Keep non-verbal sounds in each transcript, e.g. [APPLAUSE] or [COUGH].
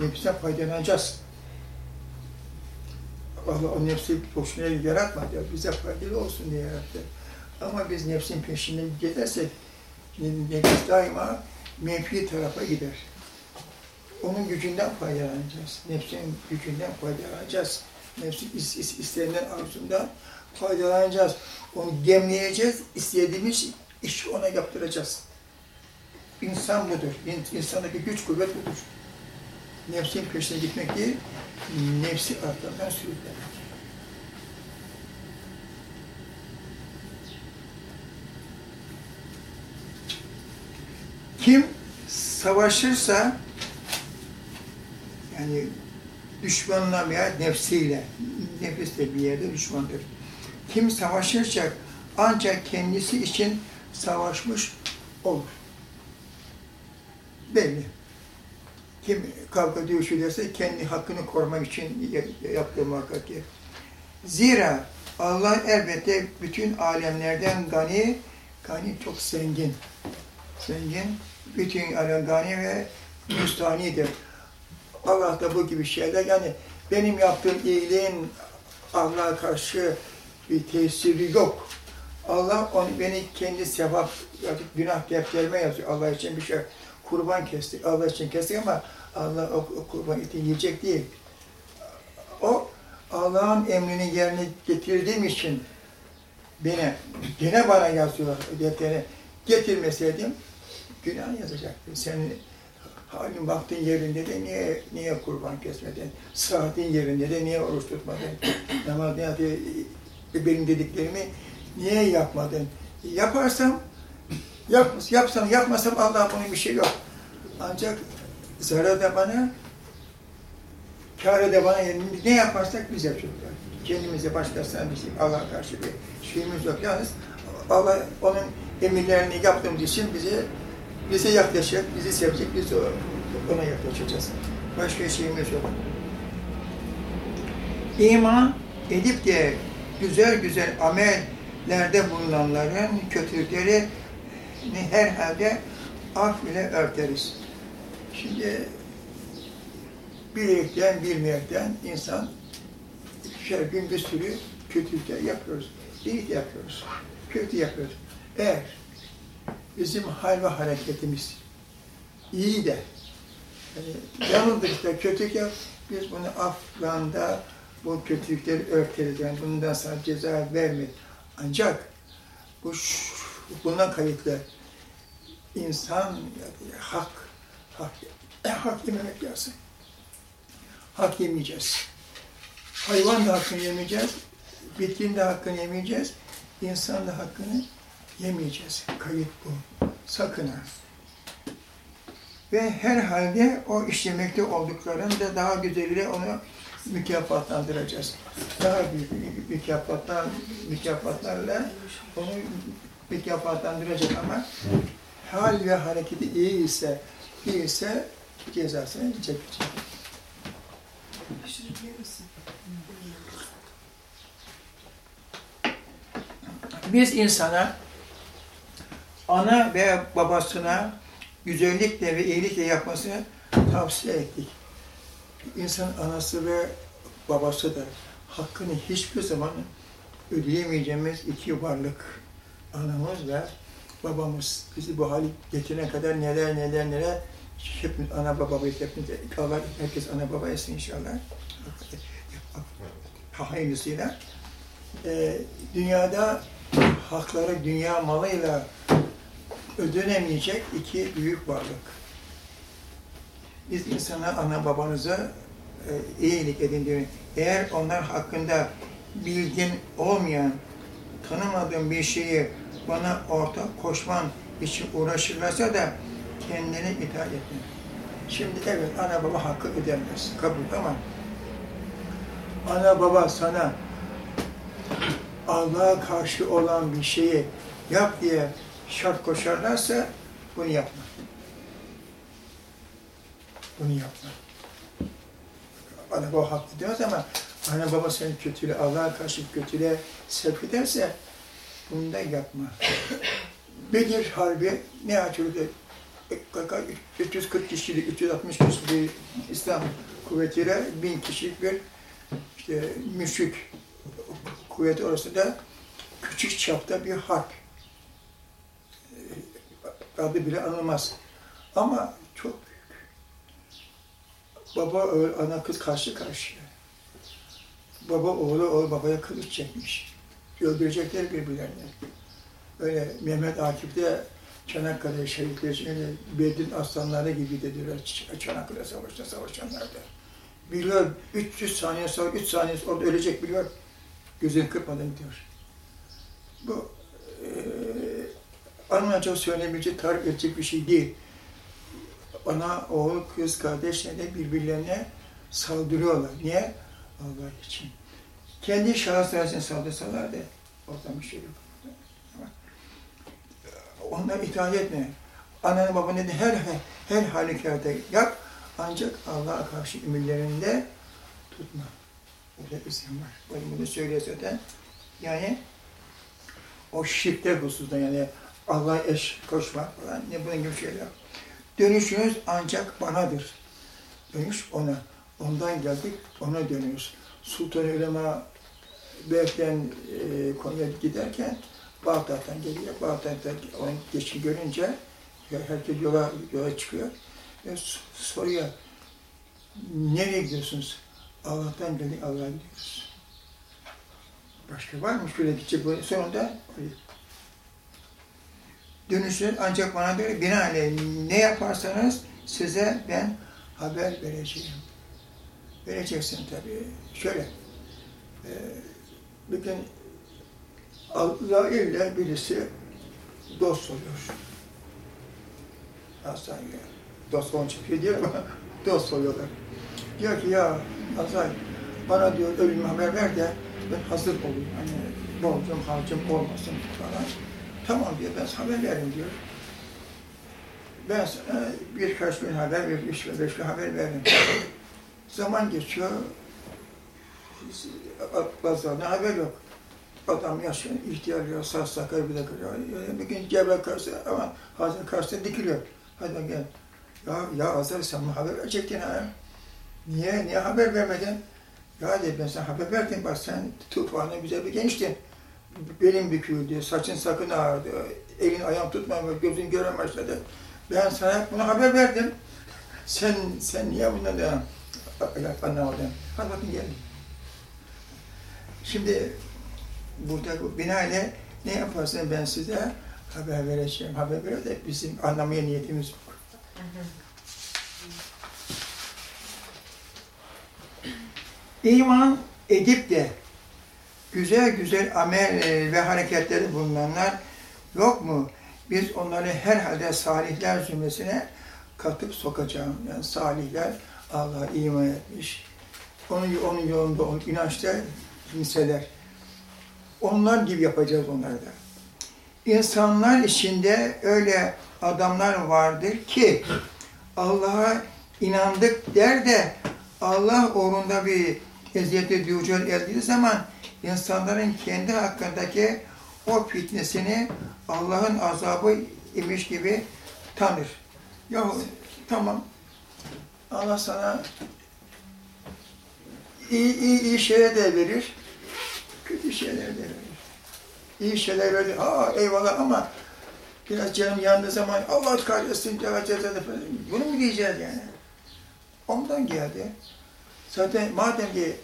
nefisten faydalanacağız. Allah o nefsi boşuna yaratmadı, bize faydalı olsun diye yarattı. Ama biz nefsin peşinde gidersek, nefis daima menfi tarafa gider. Onun gücünden faydalanacağız. Nefsin gücünden faydalanacağız. Nefsin is, is, istenilen arzundan faydalanacağız. Onu gemleyeceğiz, istediğimiz işi ona yaptıracağız. İnsan budur. İnsandaki güç kuvvet budur. Nefsin peşine gitmek değil, nefsi arkadan sürüklemek. Kim savaşırsa yani düşmanla veya nefsiyle, nefis de bir yerde düşmandır. Kim savaşırsa ancak kendisi için savaşmış olur. Belli. Kim kavga dövüşü derse kendi hakkını korumak için yaptığı muhakkak ki. Zira Allah elbette bütün alemlerden gani, gani çok zengin. Zengin, bütün alem gani ve müstanidir. Allah da bu gibi şeyler yani benim yaptığım iyiliğin Allah'a karşı bir tesiri yok. Allah onu beni kendi sevap, günah defterime yazıyor. Allah için bir şey kurban kestik. Allah için kestik ama Allah o, o kurban eti yiyecek değil. O Allah'ın emrini yerine getirdiğim için beni, gene bana yazıyorlar defteri. Getirmeseydim günah yazacaktı. Senin halin baktığın yerinde de niye niye kurban kesmedin? Saatin yerinde de niye oruç tutmadın? Namaz benim dediklerimi niye yapmadın? Yaparsam, yap, yapsam, yapmasam Allah bunun bir şey yok. Ancak zarar da bana, kâr da bana, ne yaparsak biz yapıyoruz. Kendimize başkasına bir şey, Allah'a karşı bir şeyimiz yok. Yalnız Allah onun emirlerini yaptığımız için bize bize yaklaşacak, bizi sevecek, biz ona yaklaşacağız. Başka şeyimiz yok. İman edip de güzel güzel amellerde bulunanların kötülükleri herhalde af ile örteriz. Şimdi bilerekten, bilmeyerekten insan her gün bir sürü kötülükler yapıyoruz. İyilik yapıyoruz. Kötü yapıyoruz. Eğer bizim hal ve hareketimiz iyi de yani yanıldık da biz bunu aflanda bu kötülükleri örteriz. Yani bundan sonra ceza vermeyiz. Ancak bu bundan kayıtlı insan hak hak hak yememek lazım. Hak yemeyeceğiz. Hayvan da hakkını yemeyeceğiz. Bitkinin de hakkını yemeyeceğiz. İnsan da hakkını yemeyeceğiz. Kayıt bu. Sakın ha. Ve herhalde o işlemekte olduklarının da daha güzeliyle onu mükafatlandıracağız. Daha büyük mükafatlar, mükafatlarla onu mükafatlandıracak ama hal ve hareketi iyi ise, ise cezasını çekecek. Biz insana, ana ve babasına güzellikle ve iyilikle yapmasını tavsiye ettik. İnsan anası ve babası da hakkını hiçbir zaman ödeyemeyeceğimiz iki varlık. Anamız ve babamız. Bizi bu hali getirene kadar neler neler neler hep ana baba hepimiz Allah herkes ana baba etsin inşallah. Hayırlısıyla. Ee, dünyada hakları dünya malıyla ödenemeyecek iki büyük varlık. Biz insana, ana babanıza e, iyilik edin diyor. Eğer onlar hakkında bilgin olmayan, tanımadığın bir şeyi bana ortak koşman için uğraşırlarsa da kendini itaat etme. Şimdi evet ana baba hakkı ödenmez, kabul ama ana baba sana Allah'a karşı olan bir şeyi yap diye şart koşarlarsa bunu yapma. Bunu yapma. Ana baba haklı diyoruz ama ana baba seni kötüyle, Allah'a karşı kötüyle sevk ederse bunu da yapma. Bedir Harbi ne açıldı? 340 kişilik, 360 kişilik İslam kuvvetiyle bin kişilik bir işte müşrik kuvveti orası da küçük çapta bir harp. Ee, Adı bile anılmaz. Ama çok büyük. Baba, oğul, ana, kız karşı karşıya. Baba oğlu, oğul babaya kılıç çekmiş. Öldürecekler birbirlerini. Öyle Mehmet Akif'te Çanakkale şehitleri öyle Bedir'in aslanları gibi dediler Çanakkale Savaşı'nda savaşanlarda. Biliyor 300 saniye sonra 3 saniye orada ölecek biliyor. Gözünü kırpmadan gidiyor. Bu eee anlayacak, söyleyebilecek, tarif edecek bir şey değil. Ana, oğul, kız, kardeşlerine birbirlerine saldırıyorlar. Niye? Allah için. Kendi şahıslar için saldırsalar da ortam bir şey yok. Onlara itaat etme. Ananı babanı da her, her halükarda yap. Ancak Allah'a karşı emirlerinde tutma. Burada isyan var. Böyle bunu söylüyor zaten. Yani o şirkler hususunda yani Allah'a eş koşmak falan ne bunun gibi şeyler. Dönüşünüz ancak banadır. Dönüş ona. Ondan geldik, ona dönüyoruz. Sultan Ulema Belk'ten e, Konya'ya giderken Bağdat'tan geliyor. Bağdat'tan onu geçin görünce herkes yola, yola çıkıyor. Ve soruyor, nereye gidiyorsunuz? Allah'tan geldik, Allah'a gidiyoruz. Başka var mı? Şöyle gidecek böyle. Sonunda dönüşün ancak bana göre binaenaleyh ne yaparsanız size ben haber vereceğim. Vereceksin tabii. Şöyle, e, bir gün Allah ile birisi dost oluyor. Hastaneye. Dost olunca bir değil ama [LAUGHS] dost oluyorlar. Diyor ki ya Azay bana diyor ölümü haber ver de ben hazır olayım. Hani borcum harcım olmasın falan. Tamam diyor ben haber veririm diyor. Ben sana birkaç gün haber veririm, üç ve beş gün haber veririm. [LAUGHS] Zaman geçiyor. Bazılarına haber yok. Adam yaşıyor, ihtiyar ya, sağ sakar bir de kırıyor. Yani bir gün Cebrail karşısına ama Hazır karşısına dikiliyor. Hadi gel. Ya, ya Hazır sen bana haber verecektin ha. Niye, niye haber vermedin? Ya dedi ben sana haber verdim bak sen tufanı güzel bir gençtin. Belin büküldü, saçın sakın ağrıdı, elin ayağın tutmamış, gözün göremez başladı. Ben sana bunu haber verdim. [LAUGHS] Sen sen niye bundan da anlamadın? Hadi bakın gelin. Şimdi burada bu binaenle ne yaparsan ben size haber vereceğim. Haber veriyor da bizim anlamaya niyetimiz yok. İman edip de güzel güzel amel e, ve hareketleri bulunanlar yok mu? Biz onları herhalde salihler cümlesine katıp sokacağım. Yani salihler Allah'a iman etmiş. Onun, onun yolunda, onun inançta kimseler. Onlar gibi yapacağız onları da. İnsanlar içinde öyle adamlar vardır ki Allah'a inandık der de Allah uğrunda bir eziyete duyucu geldiği zaman insanların kendi hakkındaki o fitnesini Allah'ın azabı imiş gibi tanır. Yahu tamam Allah sana iyi, iyi, iyi şeyler de verir, kötü şeyler de verir. İyi şeyler verir, aa eyvallah ama biraz canım yandığı zaman Allah kahretsin, cezada falan. Bunu mu diyeceğiz yani? Ondan geldi. Zaten madem ki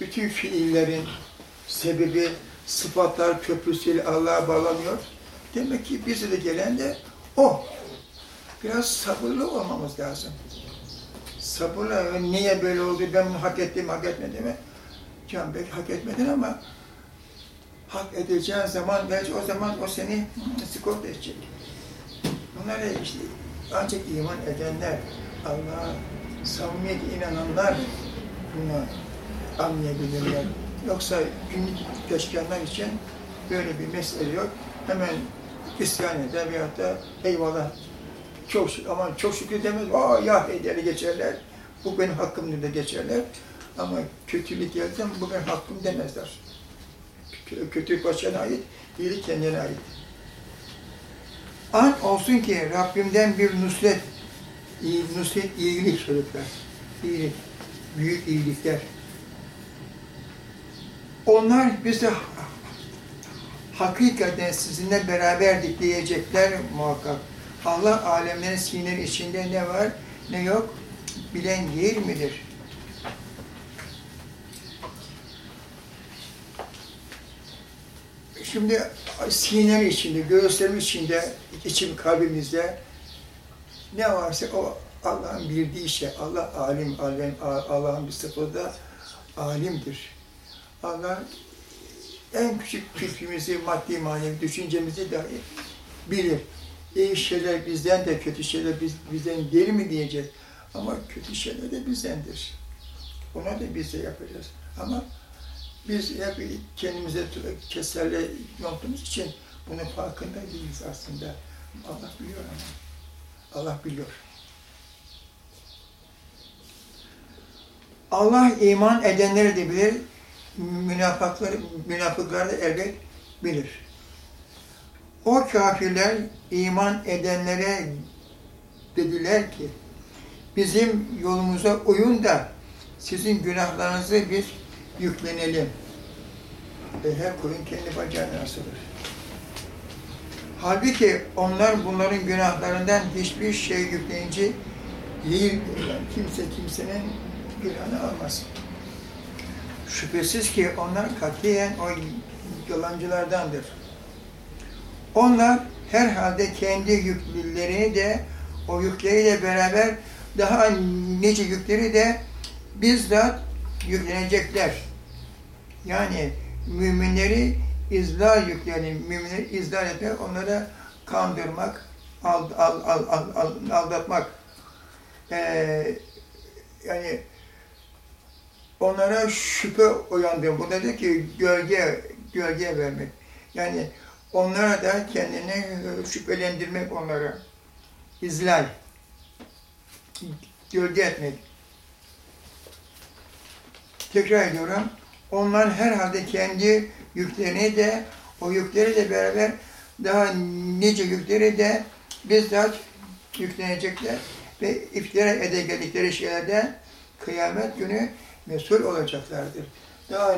bütün fiillerin sebebi sıfatlar köprüsüyle Allah'a bağlanıyor, demek ki bize de gelen de o. Biraz sabırlı olmamız lazım. Sabırla niye böyle oldu, ben bunu hak ettim, hak etmedim. Can belki hak etmedin ama hak edeceğin zaman belki o zaman o seni sigorta edecek. Bunlar da işte ancak iman edenler, Allah'a samimiyet inananlar bunu anlayabilirler. Yoksa günlük yaşayanlar için böyle bir mesele yok. Hemen isyan eder veyahut da eyvallah çok aman çok şükür demez, aa ya eder geçerler. Bu benim hakkımdır da geçerler. Ama kötülük geldi bu benim hakkım demezler. Kötülük başkana ait, iyilik kendine ait. An olsun ki Rabbimden bir nusret, iyi, nusret iyilik çocuklar. İyilik, büyük iyilikler. Onlar bize hakikaten sizinle beraberdik diyecekler muhakkak. Allah alemlerin sinir içinde ne var ne yok bilen değil midir? Şimdi siner içinde, göğüslerimiz içinde, içim kalbimizde ne varsa o Allah'ın bildiği şey. Allah alim, alim Allah'ın bir sıfatı da alimdir. Allah en küçük fikrimizi, maddi manevi düşüncemizi dahi bilir. İyi şeyler bizden de kötü şeyler biz, bizden gelir mi diyeceğiz. Ama kötü şeyler de bizdendir. Ona da biz de yapacağız. Ama biz hep kendimize keserle yontuğumuz için bunun farkında değiliz aslında. Allah biliyor ama. Allah biliyor. Allah iman edenleri de bilir, münafıkları, münafıkları da elbet bilir. O kafirler iman edenlere dediler ki, bizim yolumuza uyun da sizin günahlarınızı biz yüklenelim. E her koyun kendi bacağına asılır. Halbuki onlar bunların günahlarından hiçbir şey yükleyince değil. Kimse kimsenin günahını almaz. Şüphesiz ki onlar katiyen o yalancılardandır. Onlar herhalde kendi yüklerini de o yükleriyle beraber daha nice yükleri de bizzat yüklenecekler. Yani müminleri izlal yüklerini, müminleri izlal etmek, onlara kandırmak, ald, al, al, al, al, aldatmak. Ee, yani onlara şüphe uyandırmak. Bu da ki gölge, gölge vermek. Yani onlara da kendini şüphelendirmek onlara. İzlal. Gölge etmek. Tekrar ediyorum. Onlar herhalde kendi yüklerini de, o yükleri de beraber daha nice yükleri de bizzat yüklenecekler ve iftira edecekleri şeylerden kıyamet günü mesul olacaklardır. Daha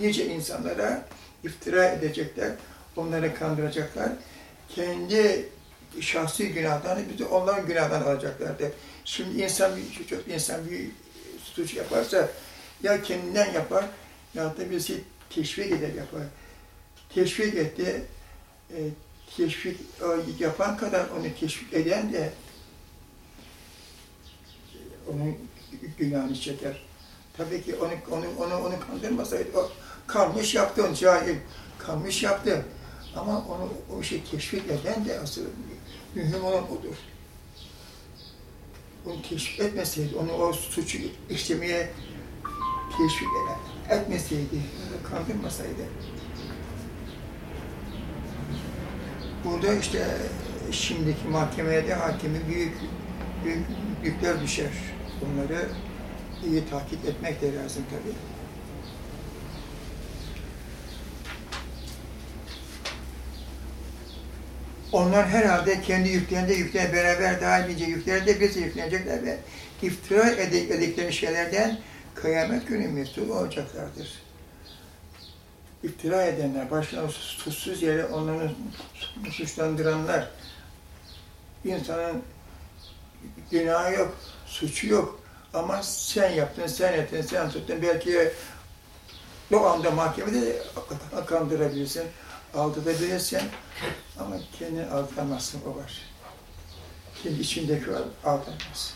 nice insanlara iftira edecekler, onları kandıracaklar. Kendi şahsi günahlarını de onların günahlarını alacaklardır. Şimdi insan çok insan bir suç yaparsa ya kendinden yapar ya da birisi teşvik eder yapar. Teşvik etti, e, teşvik yapan kadar onu teşvik eden de onun günahını çeker. Tabii ki onu, onu, onu, onu kandırmasaydı o kalmış yaptı onu cahil. Kalmış yaptı. Ama onu o şey teşvik eden de asıl mühim olan odur. Onu teşvik etmeseydi, onu o suçu işlemeye teşvik etmeseydi, kandırmasaydı. Burada işte şimdiki mahkemeye de hakimi büyük, büyük yükler düşer. Bunları iyi takip etmek de lazım tabii. Onlar herhalde kendi yüklerinde yüklerine beraber daha nice yükleri de bize yüklenecekler ve iftira edildikleri şeylerden kıyamet günü mesul olacaklardır. İftira edenler, başına suçsuz yere onları suçlandıranlar, insanın günahı yok, suçu yok ama sen yaptın, sen ettin, sen tuttun, belki o anda mahkemede kandırabilirsin, aldatabilirsin ama kendini aldatamazsın, o var. Kendi içindeki aldatamazsın.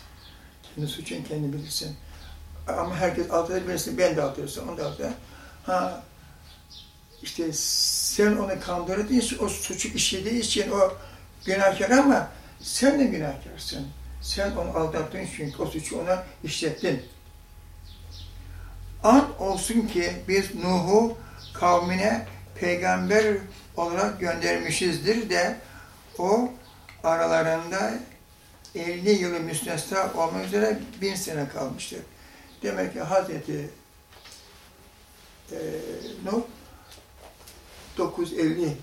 Kendi suçun kendi bilirsin. Ama herkes aldatabilirsin, ben de aldatırsın, onu da aldatır. Ha, işte sen onu kandırdığın için, o suçu işlediği için o günahkar ama sen de günahkarsın. Sen onu aldattın çünkü o suçu ona işlettin. An olsun ki biz Nuh'u kavmine peygamber olarak göndermişizdir de o aralarında 50 yılı müstesna olmak üzere bin sene kalmıştır. Demek ki Hazreti e, Nuh 950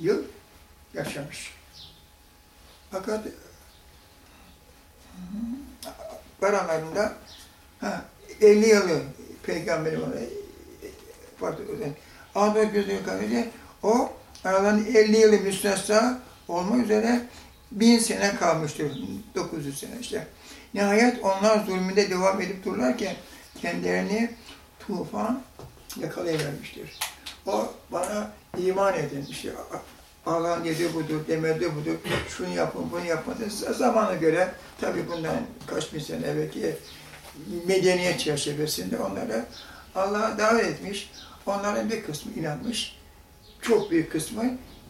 yıl yaşamış. Fakat paralarında ha, 50 yılı peygamberim pardon, Anadolu gözleri kalınca o aralarında 50 yılı müstesna olmak üzere bin sene kalmıştır. 900 sene işte. Nihayet onlar zulmünde devam edip dururlarken kendilerini tufan yakalayıvermiştir. O bana iman edin. İşte Allah'ın dediği budur, demedi budur. Şunu yapın, bunu yapın. Zamana göre tabi bundan kaç bin sene evvelki medeniyet çerçevesinde onlara Allah'a davet etmiş. Onların bir kısmı inanmış. Çok büyük kısmı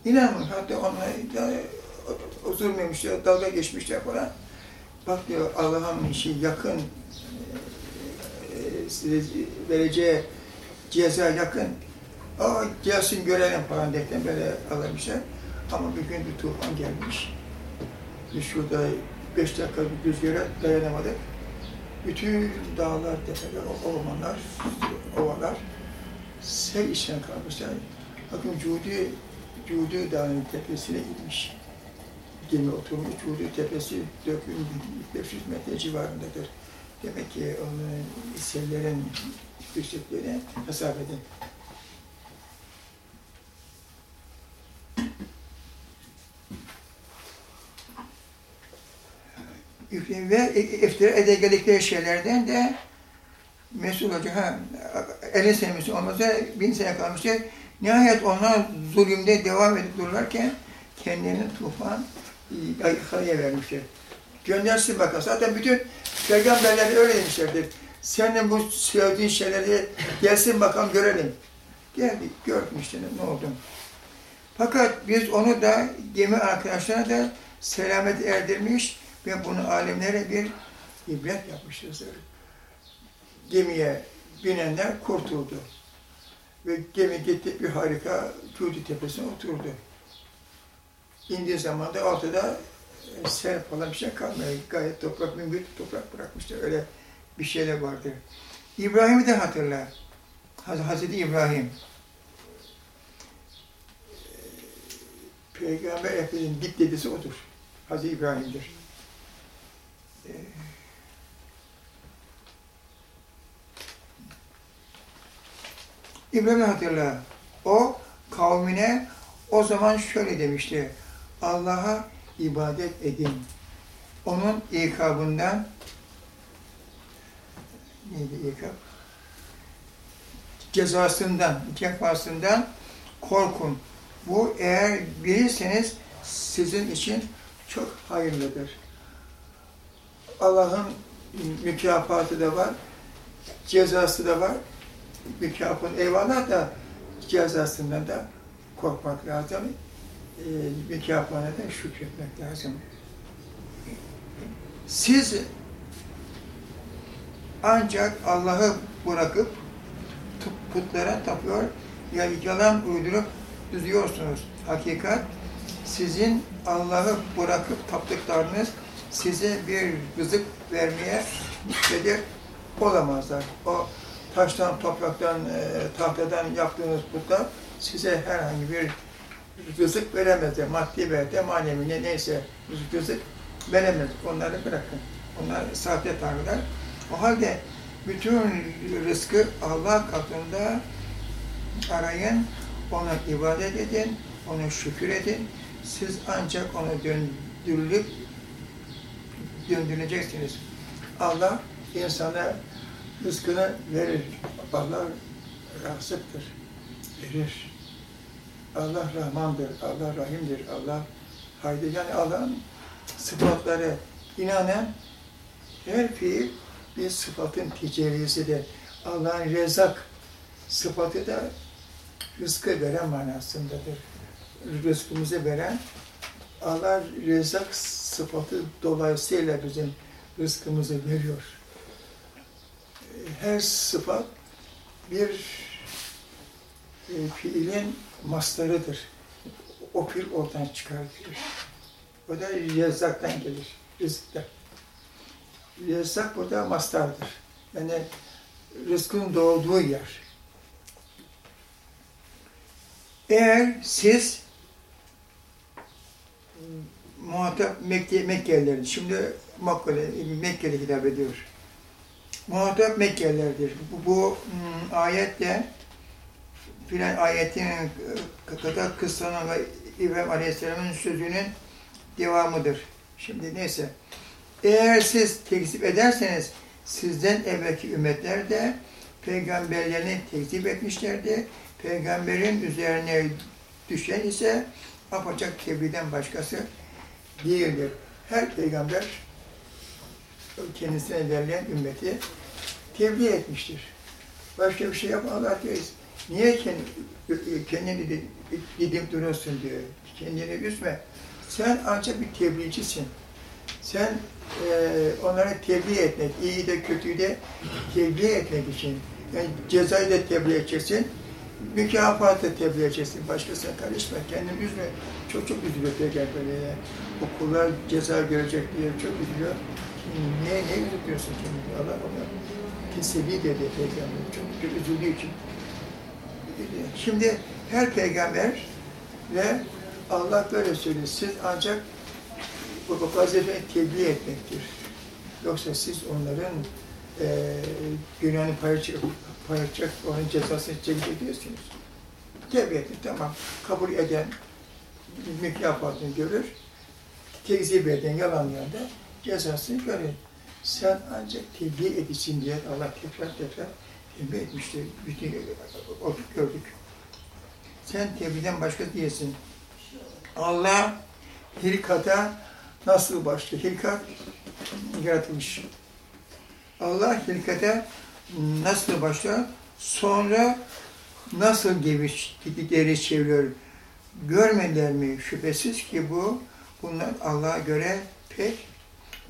inanmış. Hatta onlar da zulmemişler, dalga geçmişler falan. Bak diyor Allah'ın işi yakın size vereceği ceza yakın. Aa gelsin görelim falan derken böyle alırmışlar. Ama bir gün bir tufan gelmiş. Biz şurada beş dakika bir rüzgara dayanamadık. Bütün dağlar, tepeler, ormanlar, ovalar sel içine kalmışlar. Bakın Cudi, Cudi Dağı'nın tepesine gitmiş. Gemi oturmuş, Cudi Tepesi 4500 metre civarındadır. Demek ki onun sellerin yüksekliğini hesap edin. ve iftira edecekleri şeylerden de mesul olacak. Ha, 50 sene mesul olmasa bin sene kalmıştır. Nihayet onlar zulümde devam edip dururlarken kendilerini tufan yıkaya vermişler. Göndersin bakalım. Zaten bütün peygamberler öyle demişlerdir. Senin bu söylediğin şeyleri gelsin bakalım görelim. Geldik, gördüm ne oldu. Fakat biz onu da gemi arkadaşlarına da selamet erdirmiş ve bunu alimlere bir ibret yapmışızdır. Gemiye binenler kurtuldu. Ve gemi gitti bir harika Cudi tepesine oturdu. İndiği zaman da altıda e, sel falan bir şey kalmıyor. Gayet toprak, mümbit toprak bırakmıştır. Öyle bir şeyler vardır. İbrahim'i de hatırla. Hazreti İbrahim. Peygamber Efendimiz'in dip dedisi odur. Hazreti İbrahim'dir. Ee, İbrahim'i hatırla. O kavmine o zaman şöyle demişti. Allah'a ibadet edin. Onun ikabından neydi ikab? Cezasından, cefasından korkun. Bu eğer bilirseniz sizin için çok hayırlıdır. Allah'ın mükafatı da var, cezası da var. Mükafat eyvallah da cezasından da korkmak lazım. E, mükafatına da şükretmek lazım. Siz ancak Allah'ı bırakıp putlara tapıyor, yani yalan uydurup düzüyorsunuz. Hakikat sizin Allah'ı bırakıp taptıklarınız size bir rızık vermeye müktedir olamazlar. O taştan, topraktan, e, tahtadan yaptığınız putlar size herhangi bir rızık veremezler. Maddi veya de manevi ne, neyse rızık veremez. Onları bırakın. Onlar sahte tanrılar. O halde bütün rızkı Allah katında arayın, ona ibadet edin, ona şükür edin. Siz ancak ona döndürülüp döndürüleceksiniz. Allah insana rızkını verir. Allah razıktır, verir. Allah Rahmandır, Allah Rahim'dir, Allah haydi. Yani Allah'ın sıfatları inanen her fiil bir sıfatın tecellisidir. Allah'ın rezak sıfatı da rızkı veren manasındadır. Rızkımızı veren Allah rezak sıfatı dolayısıyla bizim rızkımızı veriyor. Her sıfat bir e, fiilin mastarıdır. O fiil oradan çıkar gelir. O da rezzaktan gelir, rızıktan. Rezzak burada mastardır. Yani rızkın doğduğu yer. Eğer siz muhatap Mekke, Mekkelilerdi. Şimdi Makkale, Mekke'de hitap ediyor. Muhatap Mekkelilerdir. Bu, bu hmm, ayette filan ayetin kadar kıssanan ve İbrahim Aleyhisselam'ın sözünün devamıdır. Şimdi neyse. Eğer siz tekzip ederseniz sizden evvelki ümmetler de peygamberlerini tekzip etmişlerdi. Peygamberin üzerine düşen ise apaçak tebliğden başkası değildir. Her peygamber kendisine verilen ümmeti tebliğ etmiştir. Başka bir şey yapma Allah diyor. Niye kendini, kendini didip duruyorsun diyor. Kendini üzme. Sen ancak bir tebliğcisin. Sen e, onlara tebliğ etmek, iyi de kötüyü de tebliğ etmek için. Yani cezayı da tebliğ edeceksin, mükafatı da tebliğ edeceksin. Başkasına karışma, kendini üzme. Çok çok üzülüyor peygamberlere. Okullar ceza görecek diye çok üzülüyor. Niye, ne üzülüyorsun kendini? Allah ona teselli dedi peygamber. Çok, çok üzüldüğü için. Şimdi her peygamber ve Allah böyle söylüyor. Siz ancak bu vazifeyi tebliğ etmektir. Yoksa siz onların e, günahını paylaşacak, paylaşacak, onun cezasını çekecek diyorsunuz. Tebliğ edin, tamam. Kabul eden mükafatını görür. Tekzip eden, yalanlayan da cezasını görür. Sen ancak tebliğ edilsin diye Allah tekrar tekrar etmiştir. Bütün okuyup gördük. Sen tebliğden başka değilsin. Allah hilkata nasıl başlıyor? Hilkat yaratılmış. Allah hilkate nasıl başlıyor? Sonra nasıl geri çeviriyor? Görmediler mi? Şüphesiz ki bu, bunlar Allah'a göre pek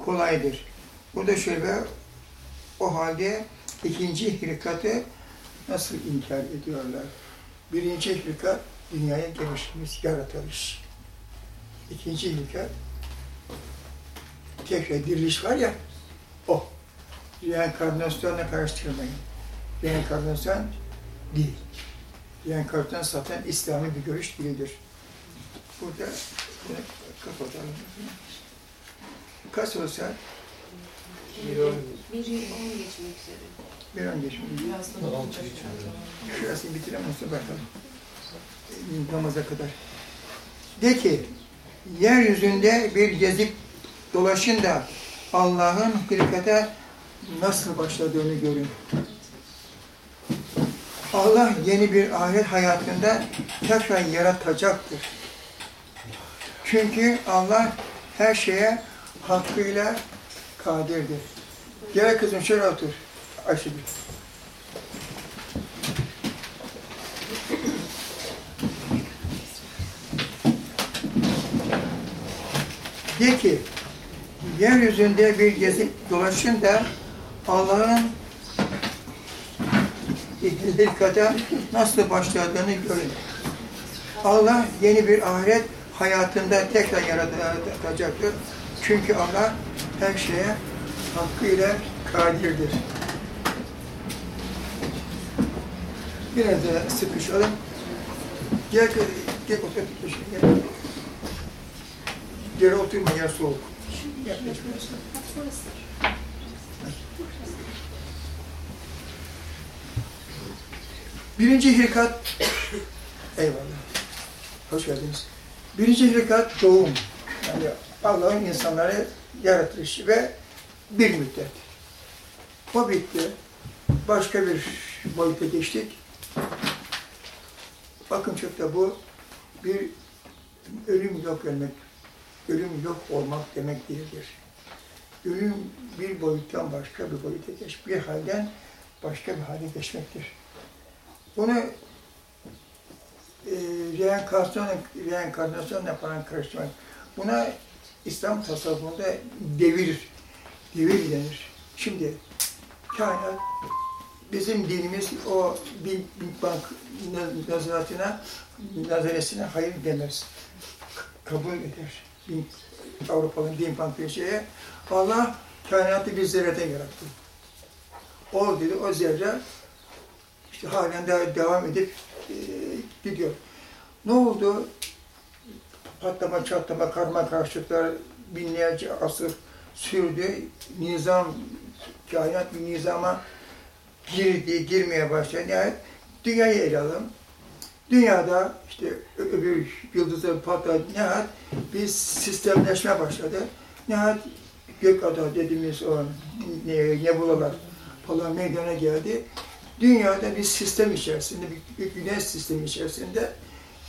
kolaydır. Burada şöyle, o halde ikinci hilkatı nasıl inkar ediyorlar? Birinci hilkat, dünyaya gelişimiz, yaratılış. İkinci hilkat, tekrar diriliş var ya, o. Reenkarnasyonla karıştırmayın. Reenkarnasyon değil. Reenkarnasyon zaten İslami bir görüş değildir. Burada kapatalım. Kaç olsa? Bir yıl on geçmek üzere. Bir an geçmiş. Geçiyor. Şurasını bitiremezse bakalım. Namaza kadar. De ki, yeryüzünde bir gezip dolaşın da Allah'ın hilkate nasıl başladığını görün. Allah yeni bir ahiret hayatında tekrar yaratacaktır. Çünkü Allah her şeye hakkıyla kadirdir. Gel kızım şöyle otur. Ayşegül. De ki, yeryüzünde bir gezip dolaşın da Allah'ın hilkata nasıl başladığını görün. Allah yeni bir ahiret hayatında tekrar yaratacaktır. Çünkü Allah her şeye hakkıyla kadirdir. Biraz daha sıkışalım. Gel, gel otur. Gel. Geri oturma yer soğuk. Birinci hilkat, eyvallah, hoş geldiniz. Birinci hilkat doğum, yani Allah'ın insanları yaratılışı ve bir müddet. O bitti. Başka bir boyuta geçtik. Bakın da bu bir ölüm yok ölmek, ölüm yok olmak demek değildir. Ölüm bir boyuttan başka bir boyuta geç, bir halden başka bir hale geçmektir. Bunu e, reenkarnasyon, reenkarnasyonla falan karıştırmak. Buna İslam tasavvufunda devir, devir denir. Şimdi kainat, bizim dinimiz o Big Bang nazaratına, nazaresine hayır demez. Kabul eder. Big, Avrupa'nın Bang bir şeye. Allah kainatı bir zerreden yarattı. O dedi, o zerre işte halen de devam edip e, gidiyor. Ne oldu? patlama çatlama karma karşılıklar binlerce asır sürdü. Nizam, kainat bir nizama girdi, girmeye başladı. Nihayet dünyayı ele alalım. Dünyada işte öbür yıldızlar patladı. Nihayet bir sistemleşme başladı. Nihayet gökada dediğimiz o ne, nebulalar falan meydana geldi. Dünyada bir sistem içerisinde, bir, güneş sistemi içerisinde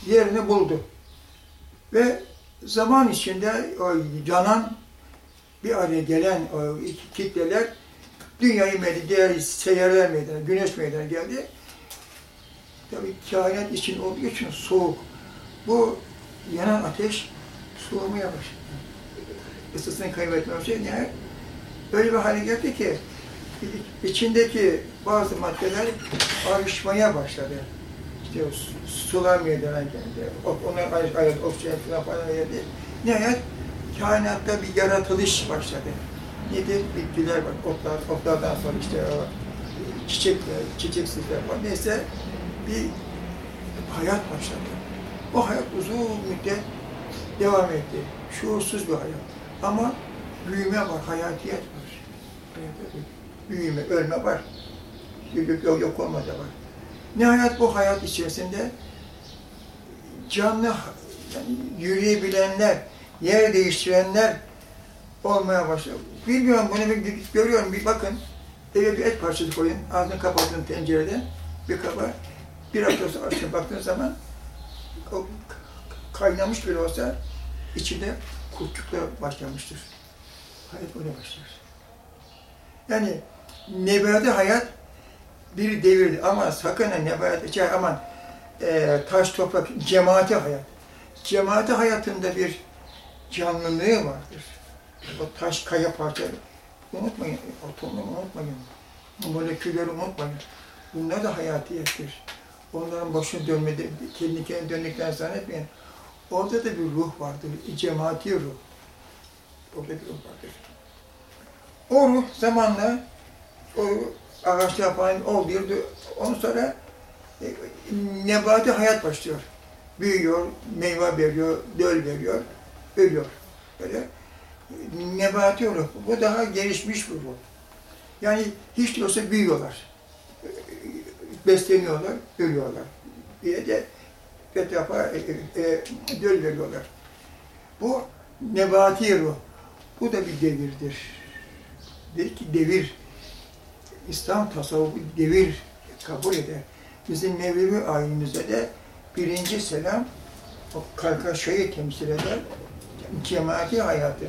yerini buldu. Ve zaman içinde o canan bir araya gelen o kitleler dünyayı meydana, seyyarlar meydana, güneş meydana geldi. Tabii kainat için olduğu için soğuk. Bu yanan ateş soğumaya başladı. Isısını kaybetmemişse yani öyle bir hale geldi ki içindeki bazı maddeler ayrışmaya başladı. İşte sular meydana geldi. Onlar ayrı ayrı oksijen falan falan geldi. Nihayet kainatta bir yaratılış başladı. Nedir? Bitkiler var, otlar, otlardan sonra işte o çiçekler, çiçeksizler var. Neyse bir hayat başladı. O hayat uzun müddet devam etti. Şuursuz bir hayat. Ama büyüme var. Hayatiyet var. Büyüme, ölme var. Yok, yok, yok olma da var. Nihayet bu hayat içerisinde canlı, yani yürüyebilenler, yer değiştirenler olmaya başladı. Bilmiyorum bunu bir, bir- görüyorum bir bakın. Eve bir et parçası koyun, ağzını kapatın tencereden bir kaba. Bir hafta sonra açın baktığın zaman o kaynamış bile olsa içinde kurtçukla başlamıştır. Hayat böyle başlar. Yani nebati hayat bir devirdi ama sakın nebat, şey, aman e, taş toprak, cemaati hayat. Cemaati hayatında bir canlılığı vardır. O taş kaya parçaları. Unutmayın, atomları unutmayın. Molekülleri unutmayın. Bunlar da hayatiyettir. Onların başına dönmedi, kendi kendine döndükten zannetmeyin. Orada da bir ruh vardır, cemaati ruh. Orada bir ruh vardır. O ruh zamanla o ağaçlar falan oluyordu. Ondan sonra e, nebati hayat başlıyor. Büyüyor, meyve veriyor, döl veriyor, ölüyor. Böyle nebati ruh. Bu daha gelişmiş bir ruh. Yani hiç de olsa büyüyorlar. Besleniyorlar, ölüyorlar. Bir de etrafa e, e, e, döl. Bu nebati ruh. Bu da bir devirdir. Belki devir. İslam tasavvufu devir kabul eder. Bizim Mevlevi ayinimizde de birinci selam o kargaşayı temsil eder. Cemaati hayatı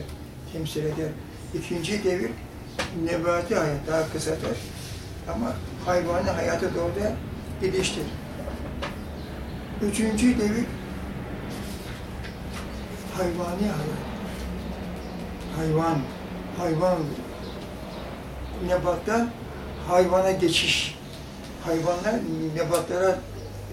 temsil eder. İkinci devir nebati hayat daha kısadır. Ama hayvani hayata doğru da gidiştir. Üçüncü devir hayvani hayat. Hayvan, hayvan nebattan hayvana geçiş. Hayvanlar nebatlara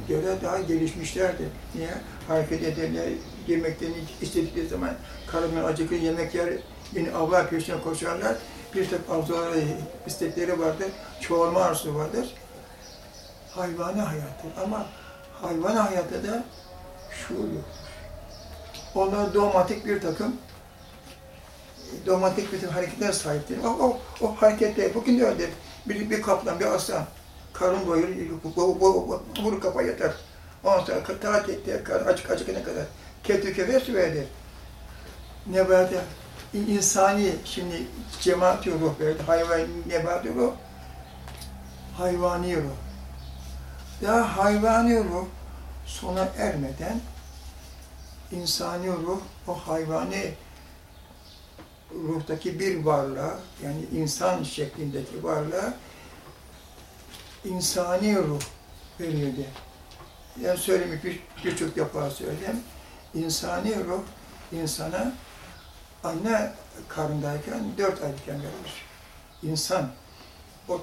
göre daha gelişmişlerdir. Niye? Hareket ederler, yemekten istedikleri zaman karınları acıkır, yemek yer, yine avlar peşine koşarlar. Bir tek arzuları, istekleri vardır, çoğalma arzusu vardır. Hayvani hayattır ama hayvan hayatı da şu yok. Onlar domatik bir takım domatik bir takım hareketler sahiptir. O, o, o hareketler bugün de öyledir. Bir, bir kaplan, bir aslan karın bu, vurur kafa yatar. Ondan sonra taat ettiği kadar, açık acıkına kadar ketü kefer süvedir. Nebati, insani, şimdi cemaat ruh verdi, hayvan nebati ruh, hayvani ruh. Daha hayvani ruh sona ermeden insani ruh, o hayvani ruhtaki bir varlığa, yani insan şeklindeki varlığa insani ruh veriyordu. Yani söylemek bir- birçok defa söyledim. İnsani ruh insana anne karnındayken dört aylıkken verilir. İnsan, o